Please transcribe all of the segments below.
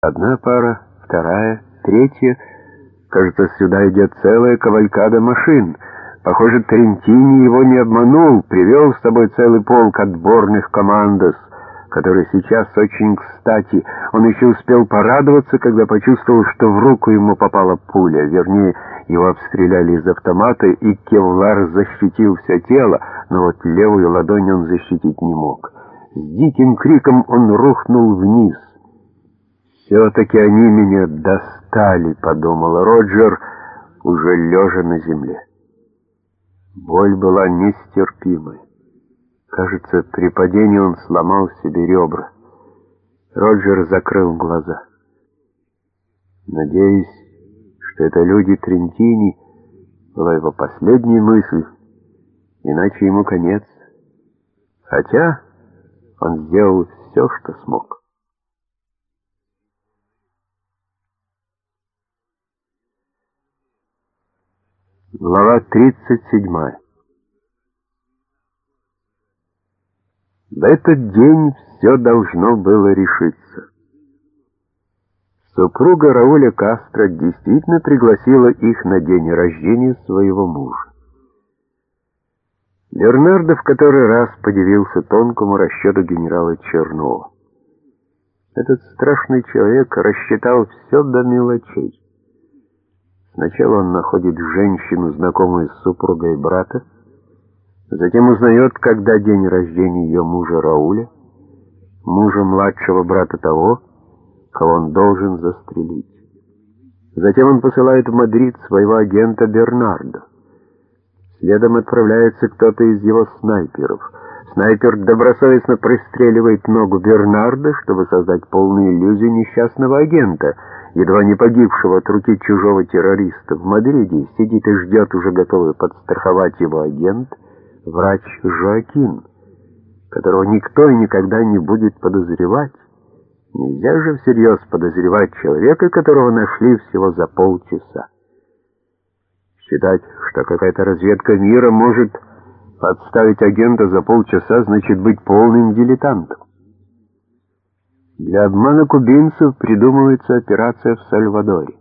Одна пара, вторая, третья. Кажется, сюда идет целая кавалькада машин. Похоже, Трентини его не обманул, привел с собой целый полк отборных командос, который сейчас очень кстати. Он еще успел порадоваться, когда почувствовал, что в руку ему попала пуля, вернее, его обстреляли из автомата, и кевлар защитил все тело, но вот левую ладонь он защитить не мог. С диким криком он рухнул вниз. «Все-таки они меня достали», — подумал Роджер, уже лежа на земле. Боль была нестерпимой. Кажется, при падении он сломал себе ребра. Роджер закрыл глаза. Надеюсь, что это люди Трентини, была его последняя мысль, иначе ему конец. Хотя он сделал все, что смог. Глава 37. В этот день все должно было решиться. Супруга Рауля Кастро действительно пригласила их на день рождения своего мужа. Бернардо в который раз подивился тонкому расчету генерала Чернова. Этот страшный человек рассчитал все до мелочей. Сначала он находит женщину, знакомую с супругой брата, затем узнает, когда день рождения ее мужа Рауля, мужа младшего брата того, кого он должен застрелить. Затем он посылает в Мадрид своего агента Бернардо. Следом отправляется кто-то из его снайперов. Снайпер добросовестно пристреливает ногу Бернарда, чтобы создать полную иллюзию несчастного агента — едва не погибшего от руки чужого террориста в Мадриде, сидит и ждет уже готовый подстраховать его агент, врач Жоакин, которого никто и никогда не будет подозревать. Нельзя же всерьез подозревать человека, которого нашли всего за полчаса. Считать, что какая-то разведка мира может подставить агента за полчаса, значит быть полным дилетантом. Для обмана кубинцев придумывается операция в Сальвадоре.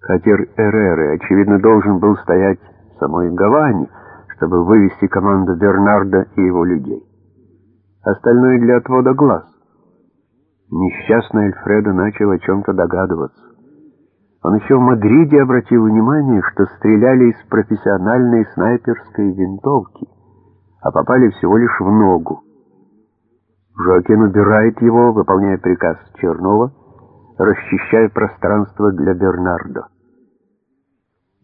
Катер Эреры, очевидно, должен был стоять в самой Гаване, чтобы вывести команду Бернарда и его людей. Остальное для отвода глаз. Несчастный Альфредо начал о чем-то догадываться. Он еще в Мадриде обратил внимание, что стреляли из профессиональной снайперской винтовки, а попали всего лишь в ногу. Жоакин убирает его, выполняя приказ Чернова, расчищая пространство для Бернардо.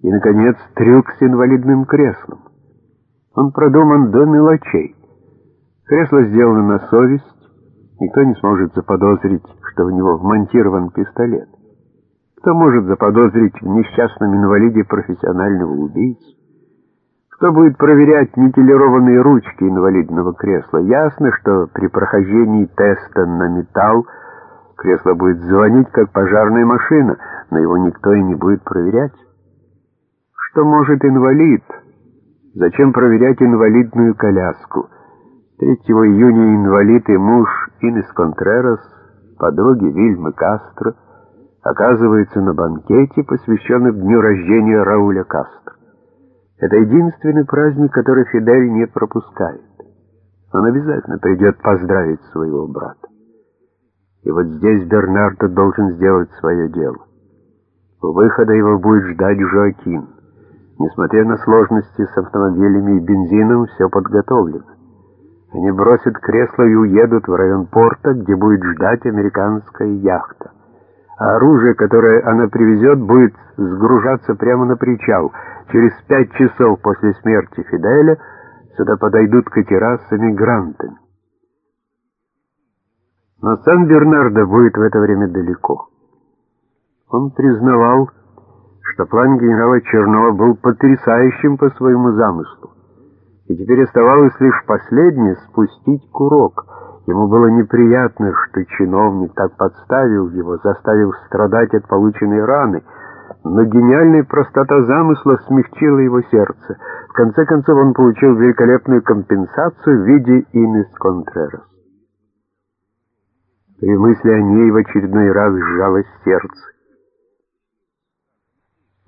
И, наконец, трюк с инвалидным креслом. Он продуман до мелочей. Кресло сделано на совесть, никто не сможет заподозрить, что в него вмонтирован пистолет. Кто может заподозрить в несчастном инвалиде профессионального убийцу? Кто будет проверять никелированные ручки инвалидного кресла? Ясно, что при прохождении теста на металл кресло будет звонить, как пожарная машина, но его никто и не будет проверять. Что может инвалид? Зачем проверять инвалидную коляску? 3 июня инвалид и муж Инес Контрерас, подруги Вильмы Кастро, оказывается на банкете, посвященном дню рождения Рауля Кастро. Это единственный праздник, который Фидель не пропускает. Он обязательно придет поздравить своего брата. И вот здесь Бернардо должен сделать свое дело. У выхода его будет ждать Жоакин. Несмотря на сложности с автомобилями и бензином, все подготовлено. Они бросят кресло и уедут в район порта, где будет ждать американская яхта а оружие, которое она привезет, будет сгружаться прямо на причал. Через пять часов после смерти Фиделя сюда подойдут катера с эмигрантами. Но Сан-Бернардо будет в это время далеко. Он признавал, что план генерала Чернова был потрясающим по своему замыслу, и теперь оставалось лишь последнее — спустить курок — Ему было неприятно, что чиновник так подставил его, заставив страдать от полученной раны, но гениальная простота замысла смягчила его сердце. В конце концов он получил великолепную компенсацию в виде Инес Контрерас. При мысли о ней в очередной раз сжалось сердце.